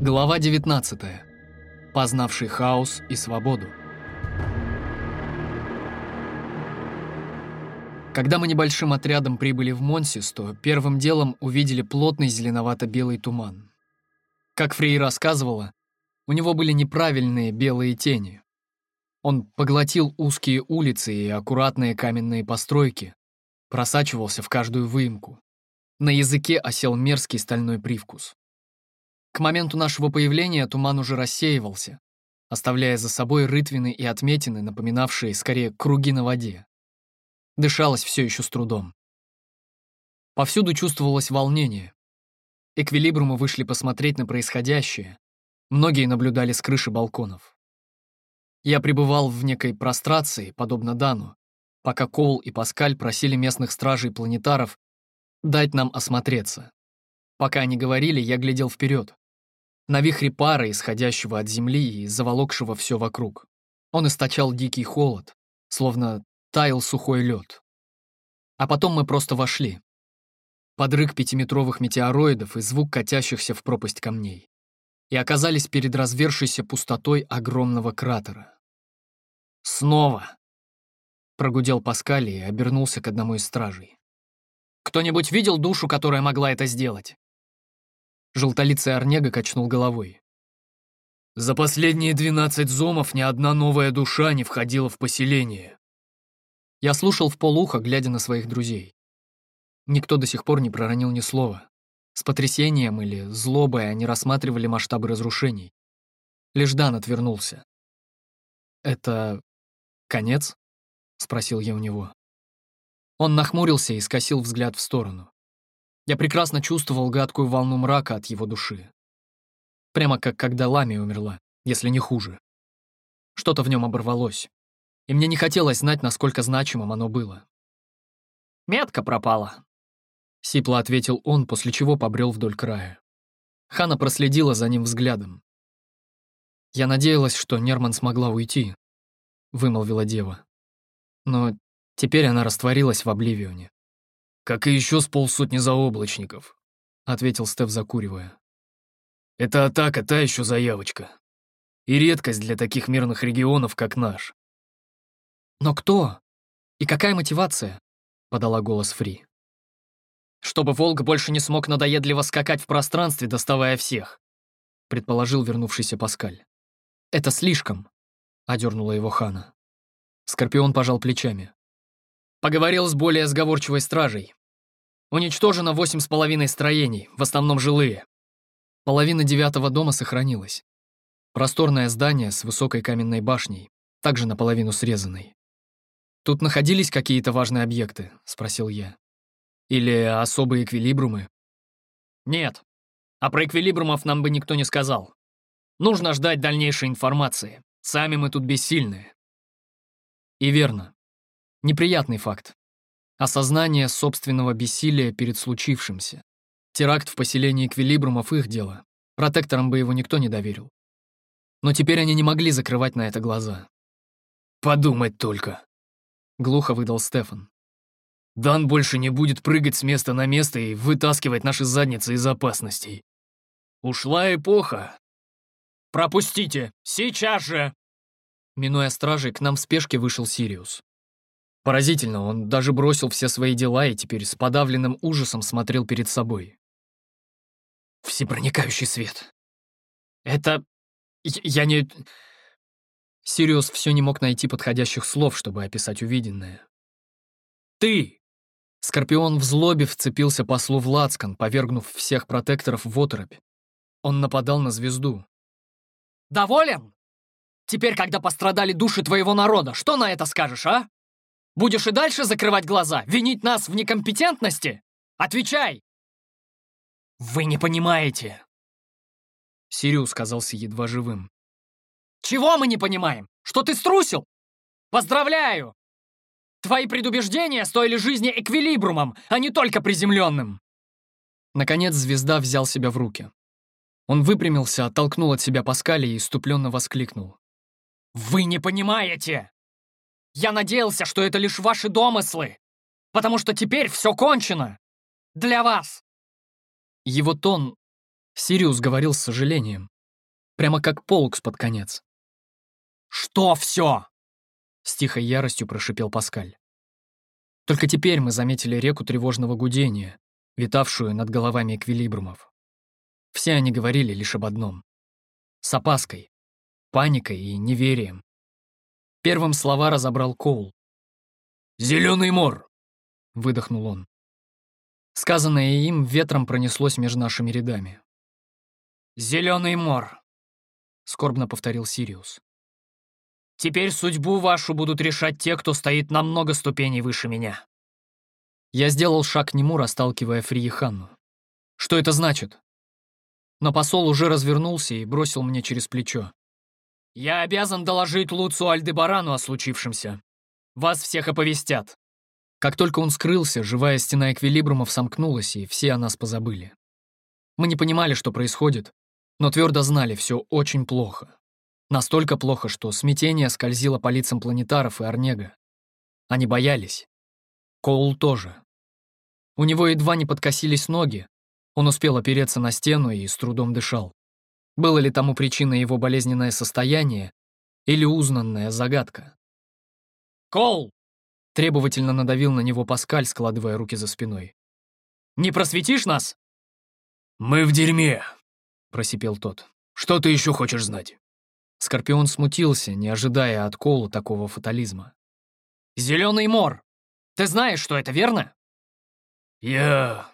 Глава 19. Познавший хаос и свободу. Когда мы небольшим отрядом прибыли в Монсис, то первым делом увидели плотный зеленовато-белый туман. Как Фрей рассказывала, у него были неправильные белые тени. Он поглотил узкие улицы и аккуратные каменные постройки, просачивался в каждую выемку. На языке осел мерзкий стальной привкус. К моменту нашего появления туман уже рассеивался, оставляя за собой рытвины и отметины, напоминавшие скорее круги на воде. Дышалось все еще с трудом. Повсюду чувствовалось волнение. Эквилибрумы вышли посмотреть на происходящее. Многие наблюдали с крыши балконов. Я пребывал в некой прострации, подобно Дану, пока Коул и Паскаль просили местных стражей-планетаров дать нам осмотреться. Пока они говорили, я глядел вперед. На вихре пара, исходящего от земли и заволокшего все вокруг. Он источал дикий холод, словно таял сухой лед. А потом мы просто вошли. Подрык пятиметровых метеороидов и звук катящихся в пропасть камней. И оказались перед развершейся пустотой огромного кратера. «Снова!» — прогудел Паскаль и обернулся к одному из стражей. «Кто-нибудь видел душу, которая могла это сделать?» Желтолицый Орнега качнул головой. За последние двенадцать зомов ни одна новая душа не входила в поселение. Я слушал в полухо, глядя на своих друзей. Никто до сих пор не проронил ни слова. С потрясением или злобой они рассматривали масштабы разрушений. Лишь Дан отвернулся. «Это конец?» — спросил я у него. Он нахмурился и скосил взгляд в сторону. Я прекрасно чувствовал гадкую волну мрака от его души. Прямо как когда Лами умерла, если не хуже. Что-то в нем оборвалось, и мне не хотелось знать, насколько значимым оно было. «Метка пропала», — сипло ответил он, после чего побрел вдоль края. Хана проследила за ним взглядом. «Я надеялась, что Нерман смогла уйти», — вымолвила дева. Но теперь она растворилась в Обливионе. «Как и еще с полсотни заоблачников», — ответил Стеф, закуривая. «Эта атака та еще заявочка. И редкость для таких мирных регионов, как наш». «Но кто? И какая мотивация?» — подала голос Фри. «Чтобы Волк больше не смог надоедливо скакать в пространстве, доставая всех», — предположил вернувшийся Паскаль. «Это слишком», — одернула его Хана. Скорпион пожал плечами. Поговорил с более сговорчивой стражей. Уничтожено восемь с половиной строений, в основном жилые. Половина девятого дома сохранилась. Просторное здание с высокой каменной башней, также наполовину срезанной. «Тут находились какие-то важные объекты?» — спросил я. «Или особые эквилибрумы?» «Нет. А про эквилибрумов нам бы никто не сказал. Нужно ждать дальнейшей информации. Сами мы тут бессильные». И верно. Неприятный факт. Осознание собственного бессилия перед случившимся. Теракт в поселении Эквилибрумов — их дело. Протекторам бы его никто не доверил. Но теперь они не могли закрывать на это глаза. «Подумать только», — глухо выдал Стефан. «Дан больше не будет прыгать с места на место и вытаскивать наши задницы из опасностей. Ушла эпоха». «Пропустите! Сейчас же!» Минуя стражей, к нам в спешке вышел Сириус. Поразительно, он даже бросил все свои дела и теперь с подавленным ужасом смотрел перед собой. «Всепроникающий свет. Это... я не...» Сириус все не мог найти подходящих слов, чтобы описать увиденное. «Ты!» Скорпион в злобе вцепился послу в лацкан, повергнув всех протекторов в оторопь. Он нападал на звезду. «Доволен? Теперь, когда пострадали души твоего народа, что на это скажешь, а?» Будешь и дальше закрывать глаза, винить нас в некомпетентности? Отвечай!» «Вы не понимаете!» Сириус казался едва живым. «Чего мы не понимаем? Что ты струсил? Поздравляю! Твои предубеждения стоили жизни эквилибрумом, а не только приземленным!» Наконец звезда взял себя в руки. Он выпрямился, оттолкнул от себя Паскали и иступленно воскликнул. «Вы не понимаете! Я надеялся, что это лишь ваши домыслы, потому что теперь все кончено. Для вас. Его тон Сириус говорил с сожалением. Прямо как полкс под конец. «Что все?» С тихой яростью прошипел Паскаль. Только теперь мы заметили реку тревожного гудения, витавшую над головами эквилибрумов. Все они говорили лишь об одном. С опаской, паникой и неверием. Первым слова разобрал Коул. «Зеленый мор!» — выдохнул он. Сказанное им ветром пронеслось между нашими рядами. «Зеленый мор», — скорбно повторил Сириус. «Теперь судьбу вашу будут решать те, кто стоит на много ступеней выше меня». Я сделал шаг к нему, расталкивая Фрии Ханну. «Что это значит?» Но посол уже развернулся и бросил мне через плечо. «Я обязан доложить Луцу Альдебарану о случившемся. Вас всех оповестят». Как только он скрылся, живая стена эквилибрумов сомкнулась, и все о нас позабыли. Мы не понимали, что происходит, но твердо знали, все очень плохо. Настолько плохо, что смятение скользило по лицам планетаров и Орнега. Они боялись. Коул тоже. У него едва не подкосились ноги, он успел опереться на стену и с трудом дышал. Было ли тому причиной его болезненное состояние или узнанная загадка? «Коул!» — требовательно надавил на него Паскаль, складывая руки за спиной. «Не просветишь нас?» «Мы в дерьме», — просипел тот. «Что ты еще хочешь знать?» Скорпион смутился, не ожидая от Коула такого фатализма. «Зеленый мор! Ты знаешь, что это, верно?» «Я...»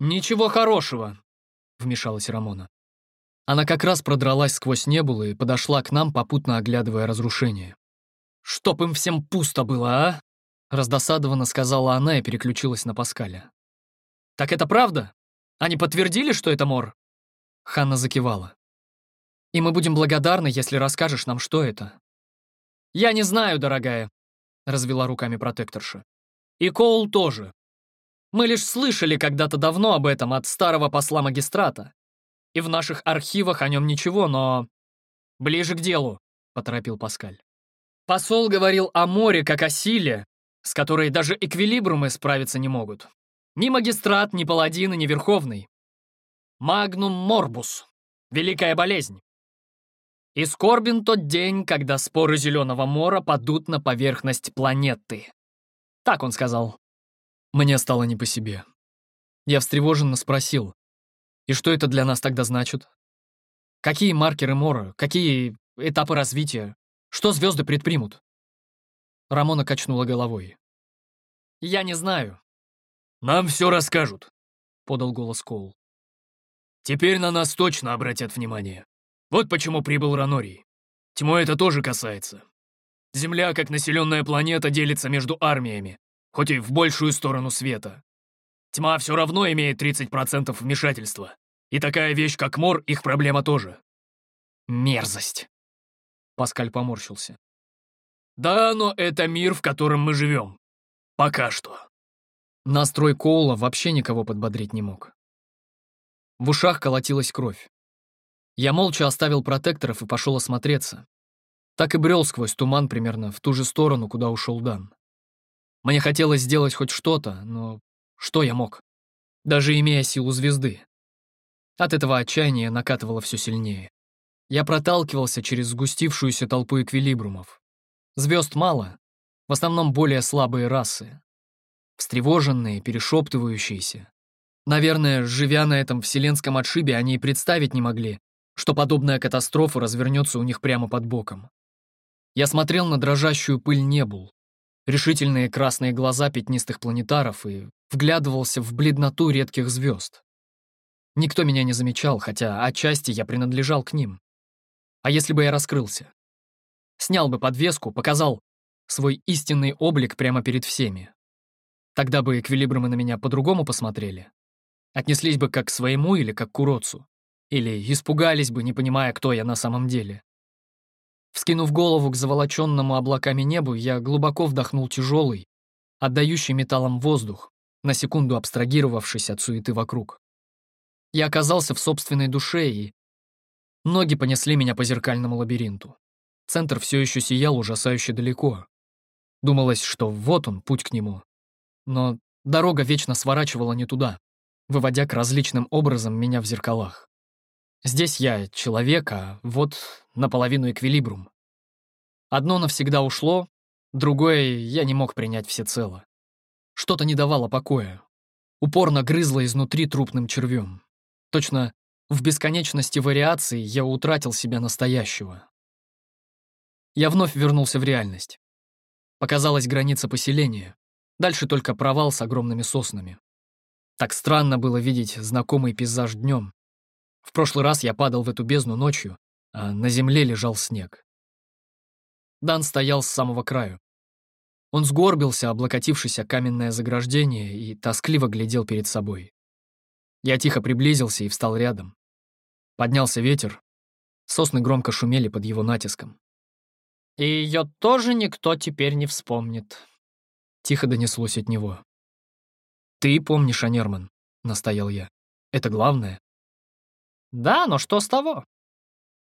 «Ничего хорошего», — вмешалась Рамона. Она как раз продралась сквозь небулы и подошла к нам, попутно оглядывая разрушение. «Чтоб им всем пусто было, а?» Раздосадованно сказала она и переключилась на Паскаля. «Так это правда? Они подтвердили, что это мор?» Ханна закивала. «И мы будем благодарны, если расскажешь нам, что это». «Я не знаю, дорогая», — развела руками протекторша. «И Коул тоже. Мы лишь слышали когда-то давно об этом от старого посла магистрата. И в наших архивах о нем ничего, но... Ближе к делу, — поторопил Паскаль. Посол говорил о море как о силе, с которой даже эквилибрумы справиться не могут. Ни магистрат, ни паладин, ни верховный. Магнум морбус. Великая болезнь. И скорбен тот день, когда споры Зеленого Мора падут на поверхность планеты. Так он сказал. Мне стало не по себе. Я встревоженно спросил, и что это для нас тогда значит? Какие маркеры Мора, какие этапы развития, что звезды предпримут? Рамона качнула головой. «Я не знаю». «Нам все расскажут», — подал голос Коул. «Теперь на нас точно обратят внимание. Вот почему прибыл Ранорий. Тьму это тоже касается. Земля, как населенная планета, делится между армиями, хоть и в большую сторону света. Тьма все равно имеет 30% вмешательства, и такая вещь, как мор, их проблема тоже. Мерзость. Паскаль поморщился. Да, но это мир, в котором мы живем. Пока что. Настрой Коула вообще никого подбодрить не мог. В ушах колотилась кровь. Я молча оставил протекторов и пошел осмотреться. Так и брел сквозь туман примерно в ту же сторону, куда ушел Дан. Мне хотелось сделать хоть что-то, но что я мог? Даже имея силу звезды. От этого отчаяния накатывало все сильнее. Я проталкивался через сгустившуюся толпу эквилибрумов. Звезд мало, в основном более слабые расы. Встревоженные, перешептывающиеся. Наверное, живя на этом вселенском отшибе, они и представить не могли, что подобная катастрофа развернется у них прямо под боком. Я смотрел на дрожащую пыль небул, решительные красные глаза пятнистых планетаров и вглядывался в бледноту редких звезд. Никто меня не замечал, хотя отчасти я принадлежал к ним. А если бы я раскрылся? Снял бы подвеску, показал свой истинный облик прямо перед всеми. Тогда бы эквилибрумы на меня по-другому посмотрели. Отнеслись бы как к своему или как к уродцу. Или испугались бы, не понимая, кто я на самом деле. Вскинув голову к заволоченному облаками небу, я глубоко вдохнул тяжелый, отдающий металлом воздух, на секунду абстрагировавшись от суеты вокруг. Я оказался в собственной душе, и ноги понесли меня по зеркальному лабиринту. Центр все еще сиял ужасающе далеко. Думалось, что вот он, путь к нему. Но дорога вечно сворачивала не туда, выводя к различным образом меня в зеркалах. Здесь я человек, а вот наполовину эквилибрум. Одно навсегда ушло, другое я не мог принять всецело. Что-то не давало покоя. Упорно грызло изнутри трупным червем. Точно в бесконечности вариаций я утратил себя настоящего. Я вновь вернулся в реальность. Показалась граница поселения. Дальше только провал с огромными соснами. Так странно было видеть знакомый пейзаж днем. В прошлый раз я падал в эту бездну ночью, а на земле лежал снег. Дан стоял с самого краю. Он сгорбился, облокотившись о каменное заграждение, и тоскливо глядел перед собой. Я тихо приблизился и встал рядом. Поднялся ветер. Сосны громко шумели под его натиском. «И ее тоже никто теперь не вспомнит», — тихо донеслось от него. «Ты помнишь, Анерман», — настоял я. «Это главное». «Да, но что с того?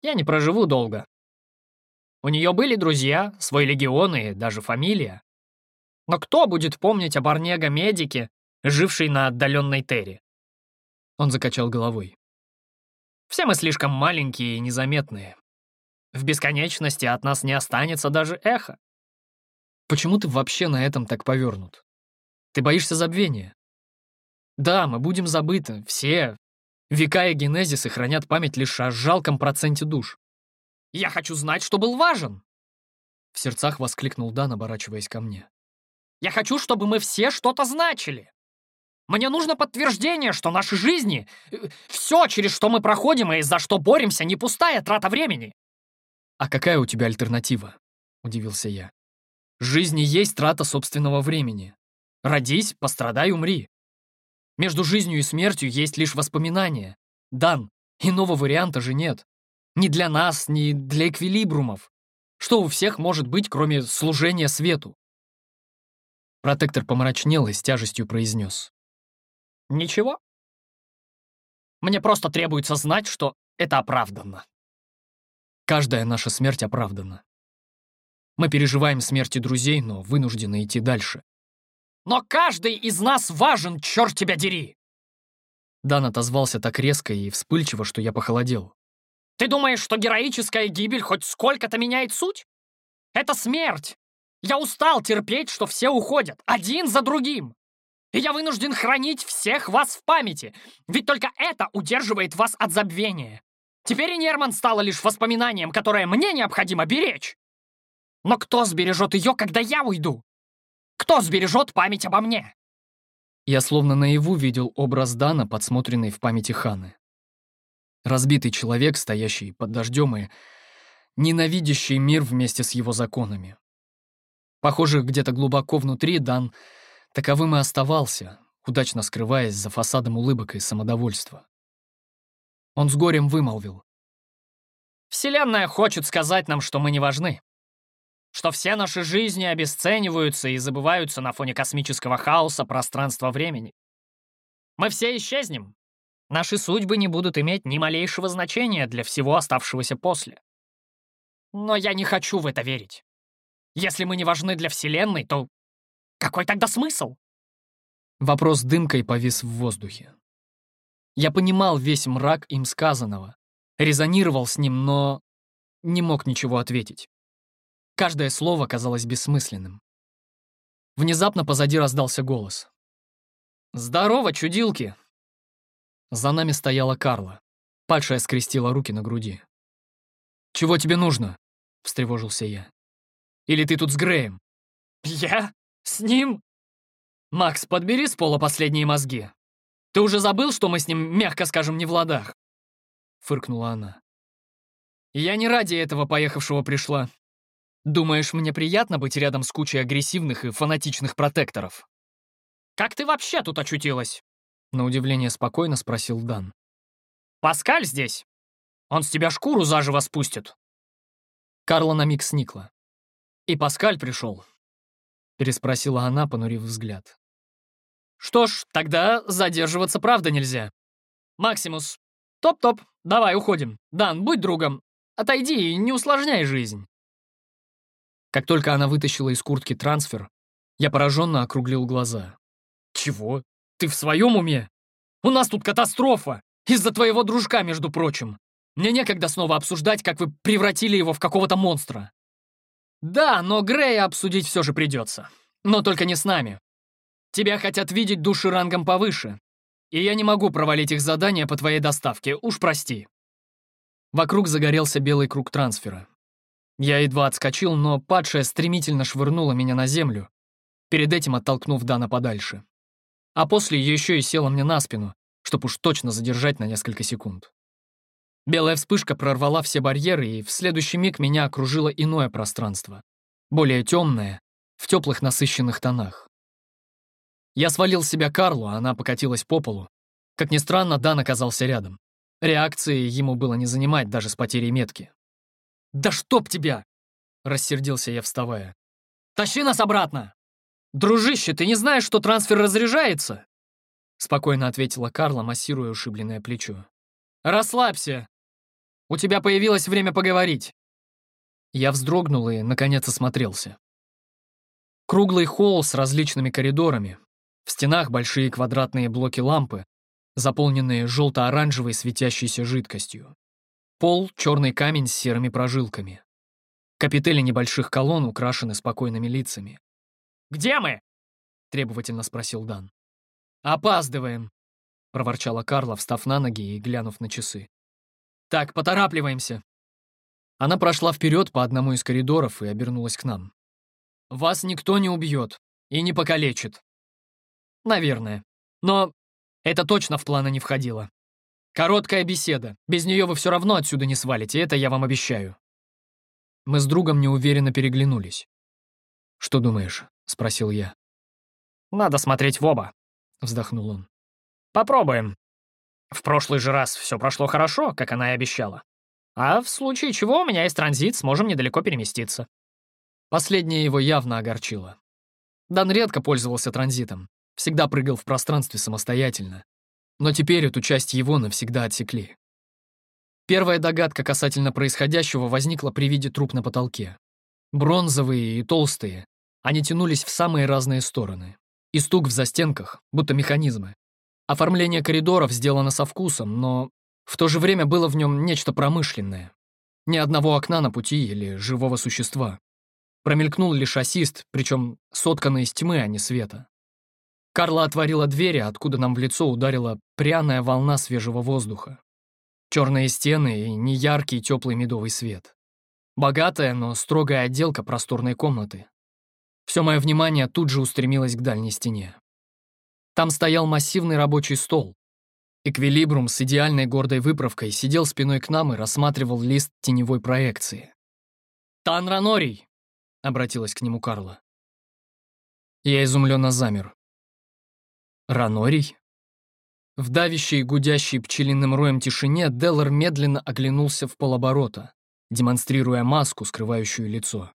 Я не проживу долго. У нее были друзья, свой легион и даже фамилия. Но кто будет помнить об Орнега-медике, жившей на отдаленной Терре? Он закачал головой. Все мы слишком маленькие и незаметные. В бесконечности от нас не останется даже эхо. Почему ты вообще на этом так повернут? Ты боишься забвения? Да, мы будем забыты, все. Века и генезисы хранят память лишь о жалком проценте душ. Я хочу знать, что был важен!» В сердцах воскликнул Дан, оборачиваясь ко мне. Я хочу, чтобы мы все что-то значили. Мне нужно подтверждение, что наши жизни, э, все, через что мы проходим и за что боремся, не пустая трата времени. «А какая у тебя альтернатива?» — удивился я. «Жизнь есть трата собственного времени. Родись, пострадай, умри. Между жизнью и смертью есть лишь воспоминания. Дан, иного варианта же нет. Ни для нас, ни для эквилибрумов. Что у всех может быть, кроме служения свету? Протектор помрачнел и с тяжестью произнес. «Ничего. Мне просто требуется знать, что это оправданно». Каждая наша смерть оправдана. Мы переживаем смерти друзей, но вынуждены идти дальше. «Но каждый из нас важен, черт тебя дери!» Дан отозвался так резко и вспыльчиво, что я похолодел. «Ты думаешь, что героическая гибель хоть сколько-то меняет суть? Это смерть! Я устал терпеть, что все уходят, один за другим. И я вынужден хранить всех вас в памяти, ведь только это удерживает вас от забвения. Теперь и Нерман стала лишь воспоминанием, которое мне необходимо беречь. Но кто сбережет ее, когда я уйду? Кто сбережет память обо мне? Я словно наяву видел образ Дана, подсмотренный в памяти Ханы. Разбитый человек, стоящий под дождем и ненавидящий мир вместе с его законами. Похоже, где-то глубоко внутри Дан таковым и оставался, удачно скрываясь за фасадом улыбок и самодовольства. Он с горем вымолвил. «Вселенная хочет сказать нам, что мы не важны. Что все наши жизни обесцениваются и забываются на фоне космического хаоса пространства-времени. Мы все исчезнем. Наши судьбы не будут иметь ни малейшего значения для всего оставшегося после. Но я не хочу в это верить. Если мы не важны для Вселенной, то какой тогда смысл? Вопрос дымкой повис в воздухе. Я понимал весь мрак им сказанного, резонировал с ним, но не мог ничего ответить. Каждое слово казалось бессмысленным. Внезапно позади раздался голос. «Здорово, чудилки!» За нами стояла Карла. Падшая скрестила руки на груди. «Чего тебе нужно?» — встревожился я. Или ты тут с Греем?» «Я? С ним?» «Макс, подбери с пола последние мозги. Ты уже забыл, что мы с ним, мягко скажем, не в ладах?» Фыркнула она. «Я не ради этого поехавшего пришла. Думаешь, мне приятно быть рядом с кучей агрессивных и фанатичных протекторов?» «Как ты вообще тут очутилась?» На удивление спокойно спросил Дан. «Паскаль здесь? Он с тебя шкуру заживо спустит». Карла на миг сникла. «И Паскаль пришел?» — переспросила она, понурив взгляд. «Что ж, тогда задерживаться правда нельзя. Максимус, топ-топ, давай уходим. Дан, будь другом. Отойди и не усложняй жизнь». Как только она вытащила из куртки трансфер, я пораженно округлил глаза. «Чего? Ты в своем уме? У нас тут катастрофа! Из-за твоего дружка, между прочим. Мне некогда снова обсуждать, как вы превратили его в какого-то монстра. Да, но Грея обсудить все же придется. Но только не с нами. Тебя хотят видеть души рангом повыше. И я не могу провалить их задание по твоей доставке, уж прости. Вокруг загорелся белый круг трансфера. Я едва отскочил, но падшая стремительно швырнула меня на землю, перед этим оттолкнув Дана подальше. А после еще и села мне на спину, чтобы уж точно задержать на несколько секунд. Белая вспышка прорвала все барьеры, и в следующий миг меня окружило иное пространство, более темное, в теплых насыщенных тонах. Я свалил с себя Карлу, а она покатилась по полу. Как ни странно, Дан оказался рядом. Реакции ему было не занимать даже с потерей метки. «Да чтоб тебя!» — рассердился я, вставая. «Тащи нас обратно!» «Дружище, ты не знаешь, что трансфер разряжается?» Спокойно ответила Карла, массируя ушибленное плечо. «Расслабься! У тебя появилось время поговорить!» Я вздрогнул и, наконец, осмотрелся. Круглый холл с различными коридорами. В стенах большие квадратные блоки лампы, заполненные желто-оранжевой светящейся жидкостью. Пол — черный камень с серыми прожилками. Капители небольших колонн украшены спокойными лицами. «Где мы?» — требовательно спросил Дан. «Опаздываем», — проворчала Карла, встав на ноги и глянув на часы. «Так, поторапливаемся». Она прошла вперед по одному из коридоров и обернулась к нам. «Вас никто не убьет и не покалечит». «Наверное. Но это точно в планы не входило. Короткая беседа. Без нее вы все равно отсюда не свалите, это я вам обещаю». Мы с другом неуверенно переглянулись. «Что думаешь?» — спросил я. «Надо смотреть в оба», — вздохнул он. «Попробуем. В прошлый же раз все прошло хорошо, как она и обещала. А в случае чего у меня есть транзит, сможем недалеко переместиться». Последнее его явно огорчило. Дан редко пользовался транзитом, всегда прыгал в пространстве самостоятельно. Но теперь эту часть его навсегда отсекли. Первая догадка касательно происходящего возникла при виде труб на потолке. Бронзовые и толстые, они тянулись в самые разные стороны. И стук в застенках, будто механизмы. Оформление коридоров сделано со вкусом, но в то же время было в нем нечто промышленное. Ни одного окна на пути или живого существа. Промелькнул лишь ассист, причем сотканный из тьмы, а не света. Карла отворила двери, откуда нам в лицо ударила пряная волна свежего воздуха. Черные стены и неяркий теплый медовый свет. Богатая, но строгая отделка просторной комнаты. Все мое внимание тут же устремилось к дальней стене. Там стоял массивный рабочий стол. Эквилибрум с идеальной гордой выправкой сидел спиной к нам и рассматривал лист теневой проекции. «Тан Ранорий!» — обратилась к нему Карла. Я изумленно замер. «Ранорий?» В давящей и гудящей пчелиным роем тишине Деллар медленно оглянулся в полоборота, демонстрируя маску, скрывающую лицо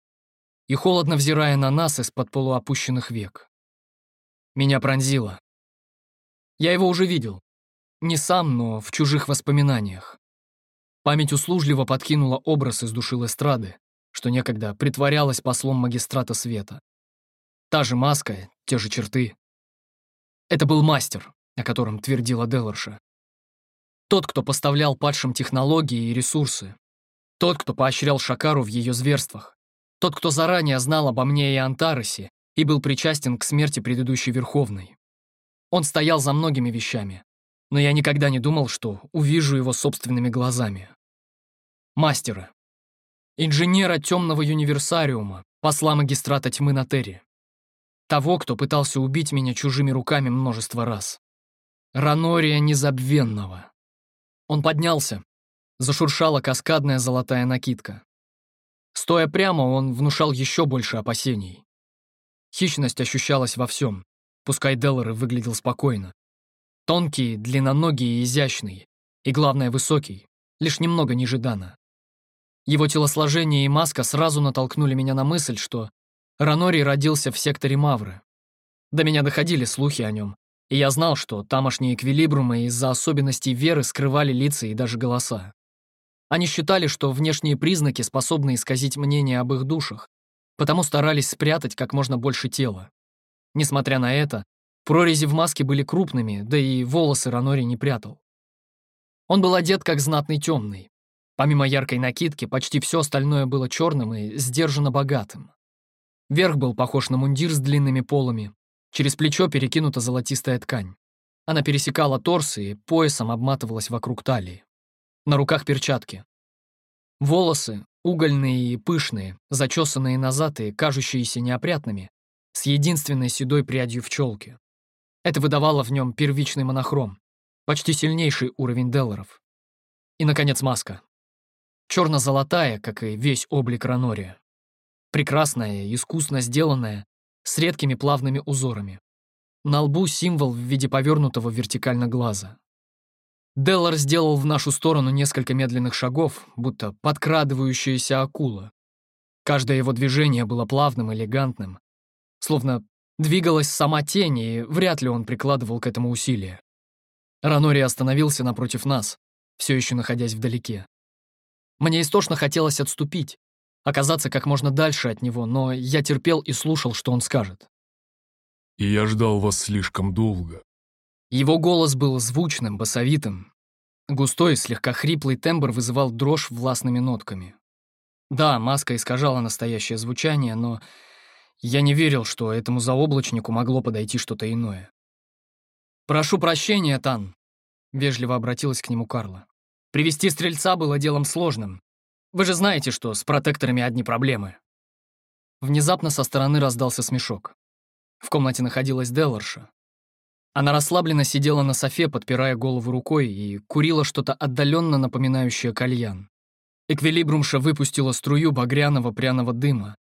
и холодно взирая на нас из-под полуопущенных век. Меня пронзило. Я его уже видел. Не сам, но в чужих воспоминаниях. Память услужливо подкинула образ из души Лестрады, что некогда притворялась послом магистрата света. Та же маска, те же черты. Это был мастер, о котором твердила Деларша. Тот, кто поставлял падшим технологии и ресурсы. Тот, кто поощрял Шакару в ее зверствах. Тот, кто заранее знал обо мне и Антаросе и был причастен к смерти предыдущей Верховной. Он стоял за многими вещами, но я никогда не думал, что увижу его собственными глазами. Мастера. Инженера темного универсариума, посла магистрата тьмы на Терре. Того, кто пытался убить меня чужими руками множество раз. Ранория Незабвенного. Он поднялся. Зашуршала каскадная золотая накидка. Стоя прямо, он внушал еще больше опасений. Хищность ощущалась во всем, пускай Деллар выглядел спокойно. Тонкий, длинноногий и изящный, и, главное, высокий, лишь немного ниже Дана. Его телосложение и маска сразу натолкнули меня на мысль, что Ранори родился в секторе Мавры. До меня доходили слухи о нем, и я знал, что тамошние эквилибрумы из-за особенностей веры скрывали лица и даже голоса. Они считали, что внешние признаки способны исказить мнение об их душах, потому старались спрятать как можно больше тела. Несмотря на это, Прорези в маске были крупными, да и волосы Ранори не прятал. Он был одет как знатный темный. Помимо яркой накидки, почти все остальное было черным и сдержанно богатым. Верх был похож на мундир с длинными полами. Через плечо перекинута золотистая ткань. Она пересекала торс и поясом обматывалась вокруг талии. На руках перчатки. Волосы, угольные и пышные, зачесанные назад и кажущиеся неопрятными, с единственной седой прядью в челке. Это выдавало в нем первичный монохром, почти сильнейший уровень Делларов. И, наконец, маска. Черно-золотая, как и весь облик Ранория. Прекрасная, искусно сделанная, с редкими плавными узорами. На лбу символ в виде повернутого вертикально глаза. Деллар сделал в нашу сторону несколько медленных шагов, будто подкрадывающаяся акула. Каждое его движение было плавным, элегантным, словно двигалась сама тень, и вряд ли он прикладывал к этому усилия. Ранори остановился напротив нас, все еще находясь вдалеке. Мне истошно хотелось отступить, оказаться как можно дальше от него, но я терпел и слушал, что он скажет. «И я ждал вас слишком долго». Его голос был звучным, басовитым. Густой, слегка хриплый тембр вызывал дрожь властными нотками. Да, маска искажала настоящее звучание, но я не верил, что этому заоблачнику могло подойти что-то иное. «Прошу прощения, Тан», — вежливо обратилась к нему Карла. «Привести стрельца было делом сложным. Вы же знаете, что с протекторами одни проблемы». Внезапно со стороны раздался смешок. В комнате находилась Делларша. Она расслабленно сидела на софе, подпирая голову рукой, и курила что-то отдаленно напоминающее кальян. Эквилибрумша выпустила струю багряного пряного дыма,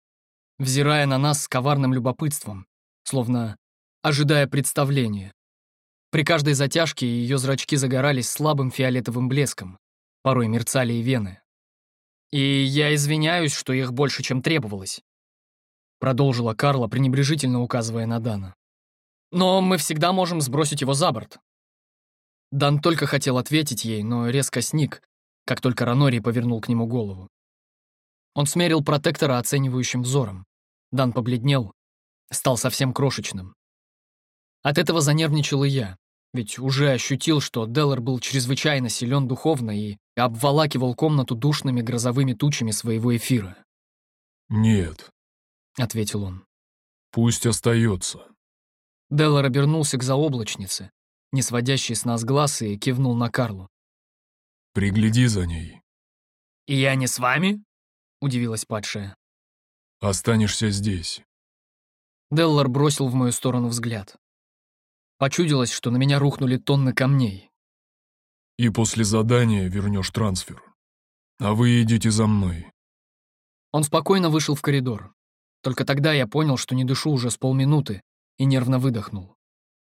взирая на нас с коварным любопытством, словно ожидая представления. При каждой затяжке ее зрачки загорались слабым фиолетовым блеском, порой мерцали и вены. «И я извиняюсь, что их больше, чем требовалось», продолжила Карла, пренебрежительно указывая на Дана. «Но мы всегда можем сбросить его за борт». Дан только хотел ответить ей, но резко сник, как только Ранори повернул к нему голову. Он смерил протектора оценивающим взором. Дан побледнел, стал совсем крошечным. От этого занервничал и я ведь уже ощутил, что Деллар был чрезвычайно силен духовно и обволакивал комнату душными грозовыми тучами своего эфира. «Нет», — ответил он. «Пусть остается». Деллар обернулся к заоблачнице, не сводящей с нас глаз, и кивнул на Карлу. «Пригляди за ней». «И я не с вами?» — удивилась падшая. «Останешься здесь». Деллар бросил в мою сторону взгляд. Почудилось, что на меня рухнули тонны камней. «И после задания вернешь трансфер. А вы идите за мной». Он спокойно вышел в коридор. Только тогда я понял, что не дышу уже с полминуты, и нервно выдохнул.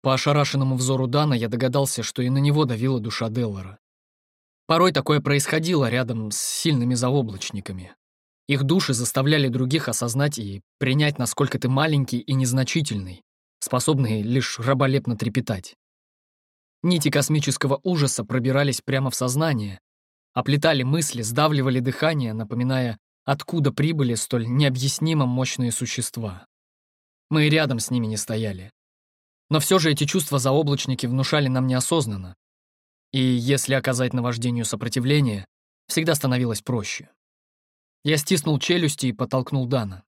По ошарашенному взору Дана я догадался, что и на него давила душа Деллара. Порой такое происходило рядом с сильными заоблачниками. Их души заставляли других осознать и принять, насколько ты маленький и незначительный, способные лишь раболепно трепетать. Нити космического ужаса пробирались прямо в сознание, оплетали мысли, сдавливали дыхание, напоминая, откуда прибыли столь необъяснимо мощные существа. Мы и рядом с ними не стояли. Но все же эти чувства заоблачники внушали нам неосознанно. И если оказать наваждению сопротивление, всегда становилось проще. Я стиснул челюсти и подтолкнул Дана.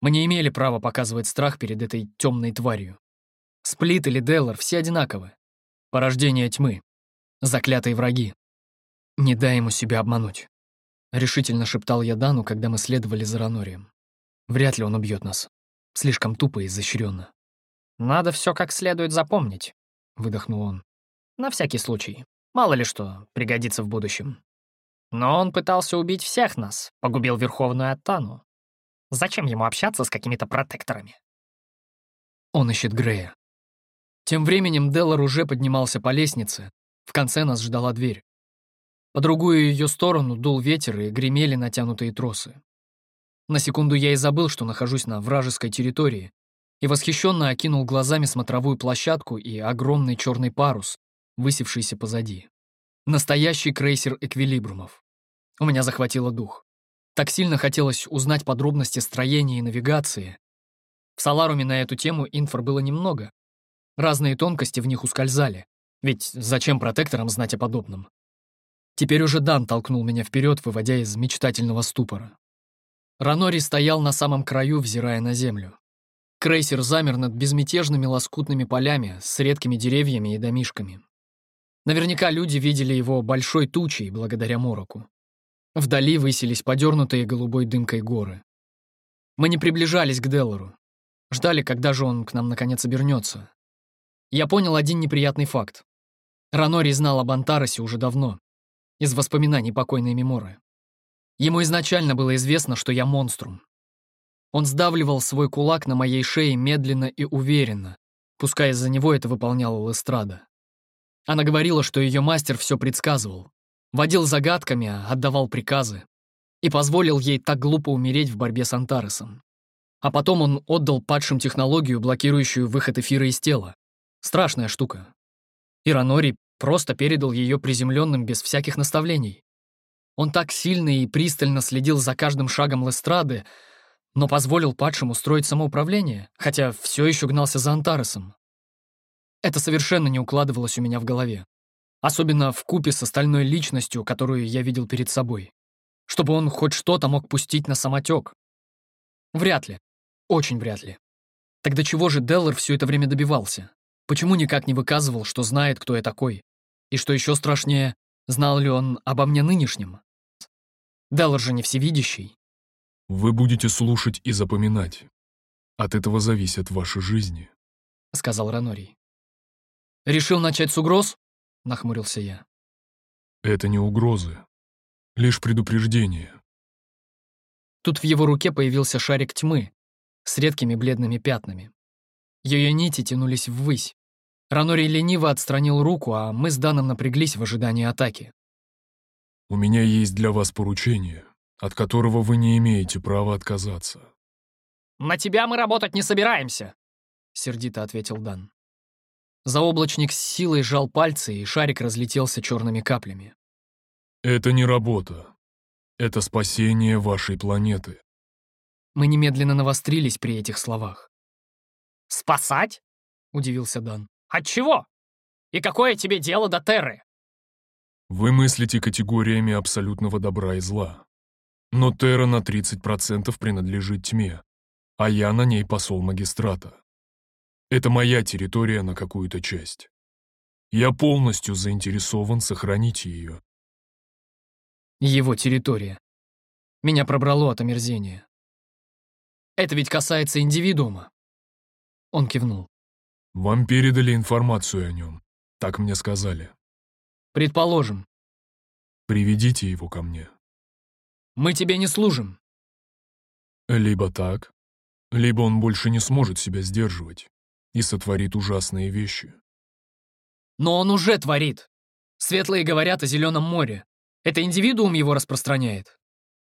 Мы не имели права показывать страх перед этой темной тварью. Сплит или Деллар все одинаковы. Порождение тьмы. Заклятые враги. Не дай ему себя обмануть. Решительно шептал я Дану, когда мы следовали за Ранорием. Вряд ли он убьет нас. Слишком тупо и изощренно. «Надо все как следует запомнить», — выдохнул он. «На всякий случай. Мало ли что пригодится в будущем. Но он пытался убить всех нас, погубил Верховную Аттану. Зачем ему общаться с какими-то протекторами? Он ищет Грея. Тем временем Деллар уже поднимался по лестнице. В конце нас ждала дверь. По другую ее сторону дул ветер и гремели натянутые тросы. На секунду я и забыл, что нахожусь на вражеской территории, и восхищенно окинул глазами смотровую площадку и огромный черный парус, высевшийся позади. Настоящий крейсер эквилибрумов. У меня захватило дух. Так сильно хотелось узнать подробности строения и навигации. В Саларуме на эту тему инфор было немного. Разные тонкости в них ускользали. Ведь зачем протекторам знать о подобном? Теперь уже Дан толкнул меня вперед, выводя из мечтательного ступора. Ранори стоял на самом краю, взирая на землю. Крейсер замер над безмятежными лоскутными полями с редкими деревьями и домишками. Наверняка люди видели его большой тучей благодаря мороку. Вдали высились подернутые голубой дымкой горы. Мы не приближались к Деллару. Ждали, когда же он к нам наконец обернется. Я понял один неприятный факт. Ранори знал об Антаросе уже давно, из воспоминаний покойной Меморы. Ему изначально было известно, что я монструм. Он сдавливал свой кулак на моей шее медленно и уверенно, пускай из-за него это выполняла Лестрада. Она говорила, что ее мастер все предсказывал, водил загадками, отдавал приказы и позволил ей так глупо умереть в борьбе с Антаресом. А потом он отдал падшим технологию, блокирующую выход эфира из тела, Страшная штука. Иранори просто передал ее приземленным без всяких наставлений. Он так сильно и пристально следил за каждым шагом Лестрады, но позволил падшим устроить самоуправление, хотя все еще гнался за Антаресом. Это совершенно не укладывалось у меня в голове. Особенно в купе с остальной личностью, которую я видел перед собой. Чтобы он хоть что-то мог пустить на самотек. Вряд ли. Очень вряд ли. Тогда чего же Деллар все это время добивался? Почему никак не выказывал, что знает, кто я такой? И что еще страшнее, знал ли он обо мне нынешнем? Деллар же не всевидящий. Вы будете слушать и запоминать. От этого зависят ваши жизни, — сказал Ранорий. «Решил начать с угроз?» — нахмурился я. Это не угрозы, лишь предупреждение. Тут в его руке появился шарик тьмы с редкими бледными пятнами. Ее нити тянулись ввысь. Ранори лениво отстранил руку, а мы с Даном напряглись в ожидании атаки. «У меня есть для вас поручение, от которого вы не имеете права отказаться». «На тебя мы работать не собираемся», — сердито ответил Дан. Заоблачник с силой сжал пальцы, и шарик разлетелся черными каплями. «Это не работа. Это спасение вашей планеты». Мы немедленно навострились при этих словах. «Спасать?» — удивился Дан. От чего? И какое тебе дело до Терры? Вы мыслите категориями абсолютного добра и зла. Но Терра на 30% принадлежит тьме, а я на ней посол магистрата. Это моя территория на какую-то часть. Я полностью заинтересован сохранить ее. Его территория. Меня пробрало от омерзения. Это ведь касается индивидуума. Он кивнул. Вам передали информацию о нем. Так мне сказали. Предположим. Приведите его ко мне. Мы тебе не служим. Либо так, либо он больше не сможет себя сдерживать и сотворит ужасные вещи. Но он уже творит. Светлые говорят о Зеленом море. Это индивидуум его распространяет.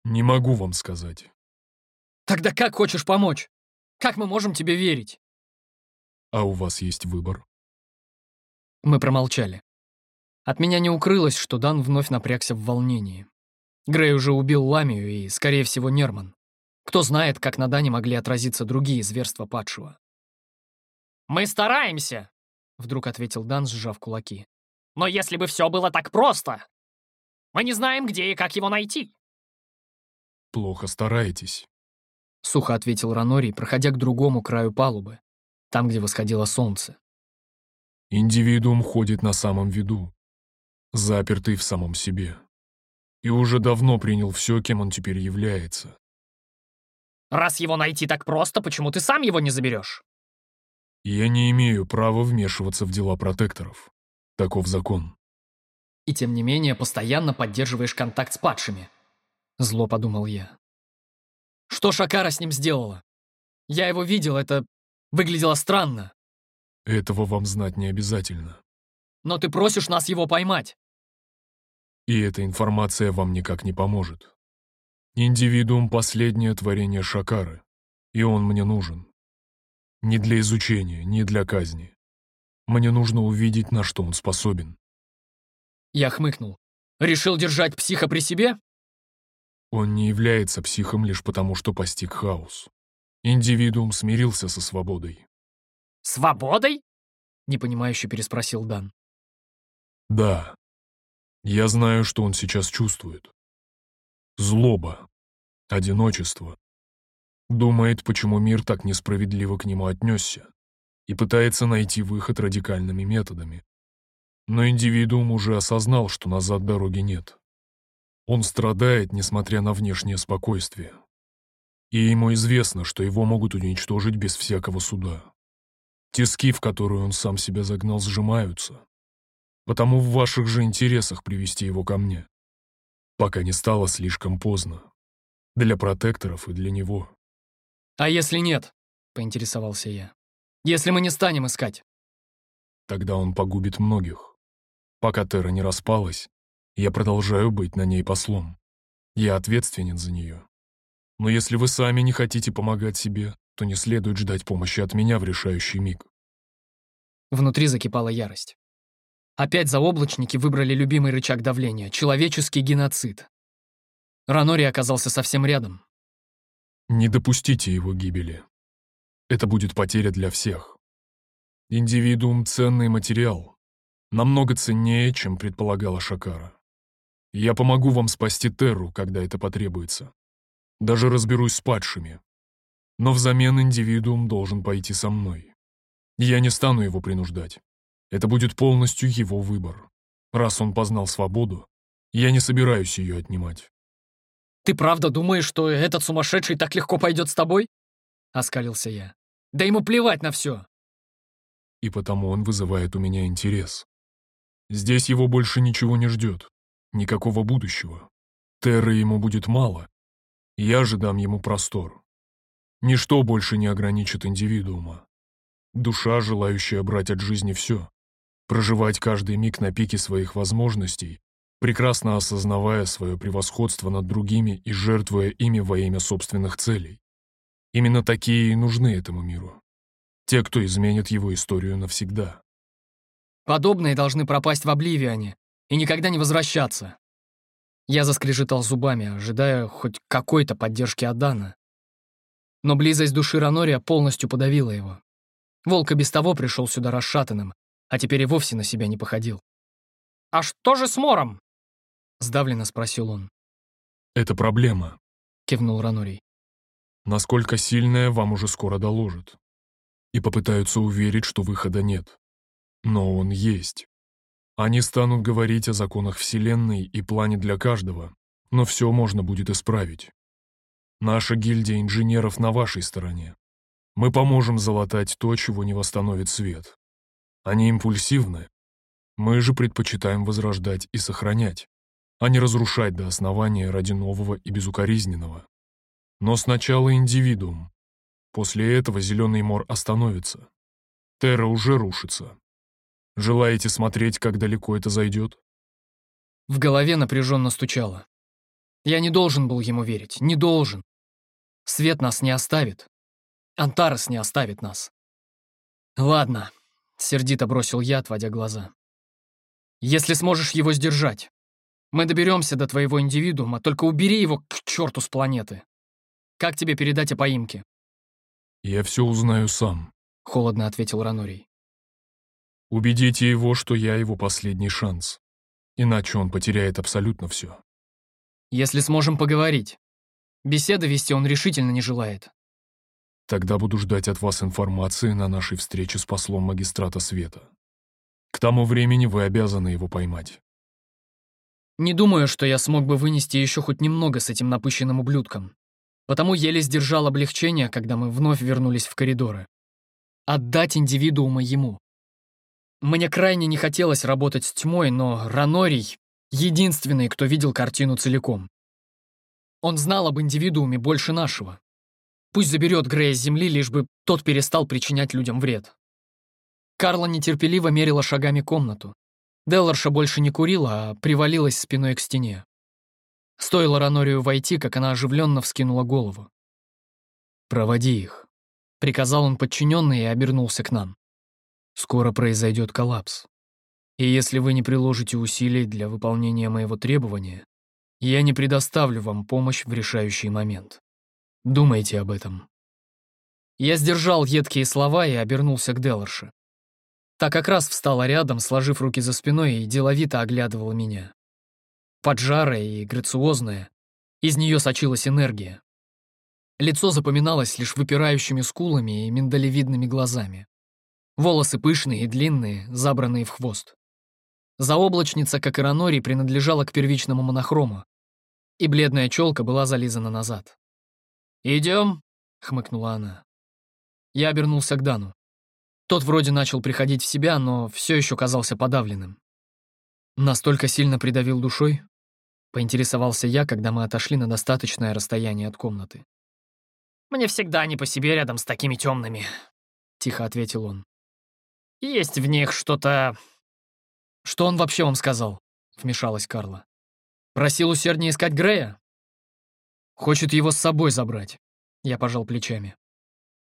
Не могу вам сказать. Тогда как хочешь помочь? Как мы можем тебе верить? А у вас есть выбор? Мы промолчали. От меня не укрылось, что Дан вновь напрягся в волнении. Грей уже убил Ламию и, скорее всего, Нерман. Кто знает, как на Дане могли отразиться другие зверства падшего. «Мы стараемся», — вдруг ответил Дан, сжав кулаки. «Но если бы все было так просто, мы не знаем, где и как его найти». «Плохо стараетесь», — сухо ответил Ранорий, проходя к другому краю палубы, там, где восходило солнце. Индивидуум ходит на самом виду, запертый в самом себе. И уже давно принял все, кем он теперь является. Раз его найти так просто, почему ты сам его не заберешь? Я не имею права вмешиваться в дела протекторов. Таков закон. И тем не менее, постоянно поддерживаешь контакт с падшими. Зло подумал я. Что Шакара с ним сделала? Я его видел, это Выглядело странно. Этого вам знать не обязательно. Но ты просишь нас его поймать. И эта информация вам никак не поможет. Индивидуум — последнее творение Шакары, и он мне нужен. Не для изучения, не для казни. Мне нужно увидеть, на что он способен. Я хмыкнул. Решил держать психа при себе? Он не является психом лишь потому, что постиг хаос. Индивидуум смирился со свободой. Свободой? — непонимающе переспросил Дан. Да. Я знаю, что он сейчас чувствует. Злоба, одиночество. Думает, почему мир так несправедливо к нему отнесся, и пытается найти выход радикальными методами. Но индивидуум уже осознал, что назад дороги нет. Он страдает, несмотря на внешнее спокойствие. И ему известно, что его могут уничтожить без всякого суда. Тиски, в которые он сам себя загнал, сжимаются. Потому в ваших же интересах привести его ко мне. Пока не стало слишком поздно. Для протекторов и для него. «А если нет?» — поинтересовался я. «Если мы не станем искать?» Тогда он погубит многих. Пока Терра не распалась, я продолжаю быть на ней послом. Я ответственен за нее. Но если вы сами не хотите помогать себе, то не следует ждать помощи от меня в решающий миг. Внутри закипала ярость. Опять заоблачники выбрали любимый рычаг давления — человеческий геноцид. Ранори оказался совсем рядом. Не допустите его гибели. Это будет потеря для всех. Индивидуум — ценный материал, намного ценнее, чем предполагала Шакара. Я помогу вам спасти Терру, когда это потребуется. Даже разберусь с падшими. Но взамен индивидуум должен пойти со мной. Я не стану его принуждать. Это будет полностью его выбор. Раз он познал свободу, я не собираюсь ее отнимать. «Ты правда думаешь, что этот сумасшедший так легко пойдет с тобой?» — оскалился я. «Да ему плевать на все!» И потому он вызывает у меня интерес. Здесь его больше ничего не ждет. Никакого будущего. Терры ему будет мало. Я же дам ему простор. Ничто больше не ограничит индивидуума. Душа, желающая брать от жизни все. Проживать каждый миг на пике своих возможностей, прекрасно осознавая свое превосходство над другими и жертвуя ими во имя собственных целей. Именно такие и нужны этому миру. Те, кто изменит его историю навсегда. Подобные должны пропасть в Обливиане и никогда не возвращаться. Я заскрежетал зубами, ожидая хоть какой-то поддержки от Дана. Но близость души Ранория полностью подавила его. Волк и без того пришел сюда расшатанным, а теперь и вовсе на себя не походил. «А что же с Мором?» — сдавленно спросил он. «Это проблема», — кивнул Ранорий. «Насколько сильная, вам уже скоро доложат. И попытаются уверить, что выхода нет. Но он есть. Они станут говорить о законах Вселенной и плане для каждого, но все можно будет исправить. Наша гильдия инженеров на вашей стороне. Мы поможем залатать то, чего не восстановит свет. Они импульсивны. Мы же предпочитаем возрождать и сохранять, а не разрушать до основания ради нового и безукоризненного. Но сначала индивидуум. После этого зеленый мор остановится. Терра уже рушится. Желаете смотреть, как далеко это зайдет? В голове напряженно стучало. Я не должен был ему верить, не должен. Свет нас не оставит. Антарес не оставит нас. Ладно, сердито бросил я, отводя глаза. Если сможешь его сдержать. Мы доберемся до твоего индивидуума, только убери его к черту с планеты. Как тебе передать о поимке? Я все узнаю сам, холодно ответил Ранорий. Убедите его, что я его последний шанс. Иначе он потеряет абсолютно все. Если сможем поговорить. Беседы вести он решительно не желает. Тогда буду ждать от вас информации на нашей встрече с послом магистрата Света. К тому времени вы обязаны его поймать. Не думаю, что я смог бы вынести еще хоть немного с этим напыщенным ублюдком. Потому еле сдержал облегчение, когда мы вновь вернулись в коридоры. Отдать индивидуума ему. Мне крайне не хотелось работать с тьмой, но Ранорий — единственный, кто видел картину целиком. Он знал об индивидууме больше нашего. Пусть заберет Грея с земли, лишь бы тот перестал причинять людям вред. Карла нетерпеливо мерила шагами комнату. Делларша больше не курила, а привалилась спиной к стене. Стоило Ранорию войти, как она оживленно вскинула голову. «Проводи их», — приказал он подчиненный и обернулся к нам. Скоро произойдет коллапс. И если вы не приложите усилий для выполнения моего требования, я не предоставлю вам помощь в решающий момент. Думайте об этом. Я сдержал едкие слова и обернулся к Деларше. Та как раз встала рядом, сложив руки за спиной и деловито оглядывала меня. Поджарая и грациозная, из нее сочилась энергия. Лицо запоминалось лишь выпирающими скулами и миндалевидными глазами. Волосы пышные и длинные, забранные в хвост. Заоблачница, как и Ранори, принадлежала к первичному монохрому, и бледная челка была зализана назад. «Идем?» — хмыкнула она. Я обернулся к Дану. Тот вроде начал приходить в себя, но все еще казался подавленным. Настолько сильно придавил душой, поинтересовался я, когда мы отошли на достаточное расстояние от комнаты. «Мне всегда не по себе рядом с такими темными», — тихо ответил он. «Есть в них что-то...» «Что он вообще вам сказал?» — вмешалась Карла. «Просил усерднее искать Грея?» «Хочет его с собой забрать», — я пожал плечами.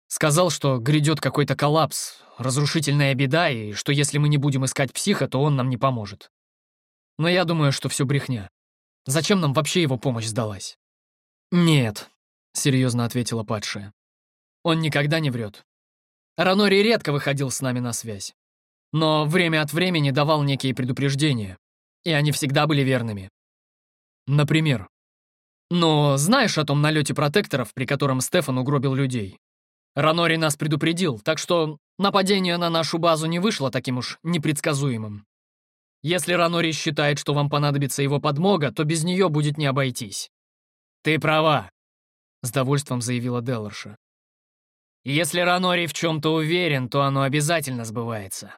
Сказал, что грядет какой-то коллапс, разрушительная беда, и что если мы не будем искать психа, то он нам не поможет. Но я думаю, что все брехня. Зачем нам вообще его помощь сдалась? «Нет», — серьезно ответила падшая. «Он никогда не врет. Ранори редко выходил с нами на связь. Но время от времени давал некие предупреждения, и они всегда были верными. Например, но знаешь о том налете протекторов, при котором Стефан угробил людей? Ранори нас предупредил, так что нападение на нашу базу не вышло таким уж непредсказуемым. Если Ранори считает, что вам понадобится его подмога, то без нее будет не обойтись. Ты права, — с довольством заявила Делларша. Если Ранори в чем-то уверен, то оно обязательно сбывается.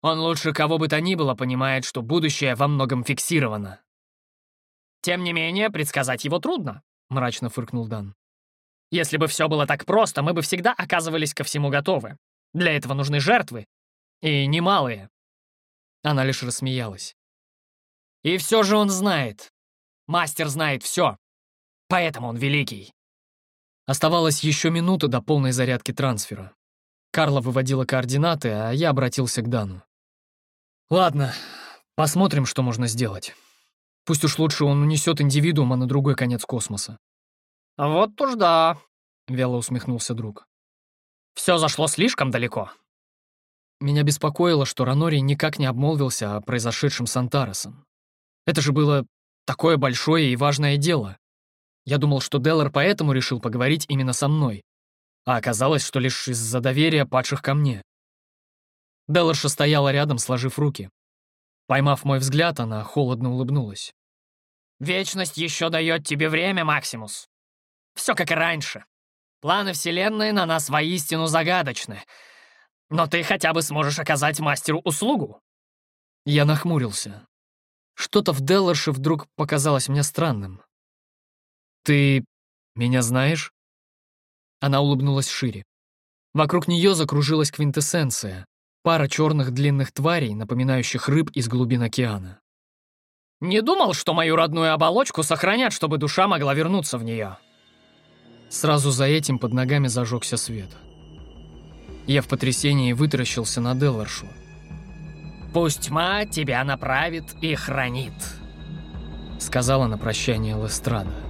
Он лучше кого бы то ни было понимает, что будущее во многом фиксировано. «Тем не менее, предсказать его трудно», — мрачно фыркнул Дан. «Если бы все было так просто, мы бы всегда оказывались ко всему готовы. Для этого нужны жертвы. И немалые». Она лишь рассмеялась. «И все же он знает. Мастер знает все. Поэтому он великий». Оставалось еще минута до полной зарядки трансфера. Карла выводила координаты, а я обратился к Дану. «Ладно, посмотрим, что можно сделать». Пусть уж лучше он унесет индивидуума на другой конец космоса. «Вот уж да», — вяло усмехнулся друг. «Все зашло слишком далеко». Меня беспокоило, что Ранори никак не обмолвился о произошедшем с Антаресом. Это же было такое большое и важное дело. Я думал, что Деллар поэтому решил поговорить именно со мной, а оказалось, что лишь из-за доверия падших ко мне. Делларша стояла рядом, сложив руки. Поймав мой взгляд, она холодно улыбнулась. Вечность еще дает тебе время, Максимус. Все как и раньше. Планы Вселенной на нас воистину загадочны. Но ты хотя бы сможешь оказать мастеру услугу. Я нахмурился. Что-то в Делларше вдруг показалось мне странным. «Ты меня знаешь?» Она улыбнулась шире. Вокруг нее закружилась квинтэссенция, пара черных длинных тварей, напоминающих рыб из глубин океана. Не думал, что мою родную оболочку сохранят, чтобы душа могла вернуться в нее. Сразу за этим под ногами зажегся свет. Я в потрясении вытаращился на Делларшу. «Пусть тьма тебя направит и хранит», — сказала на прощание Лестрада.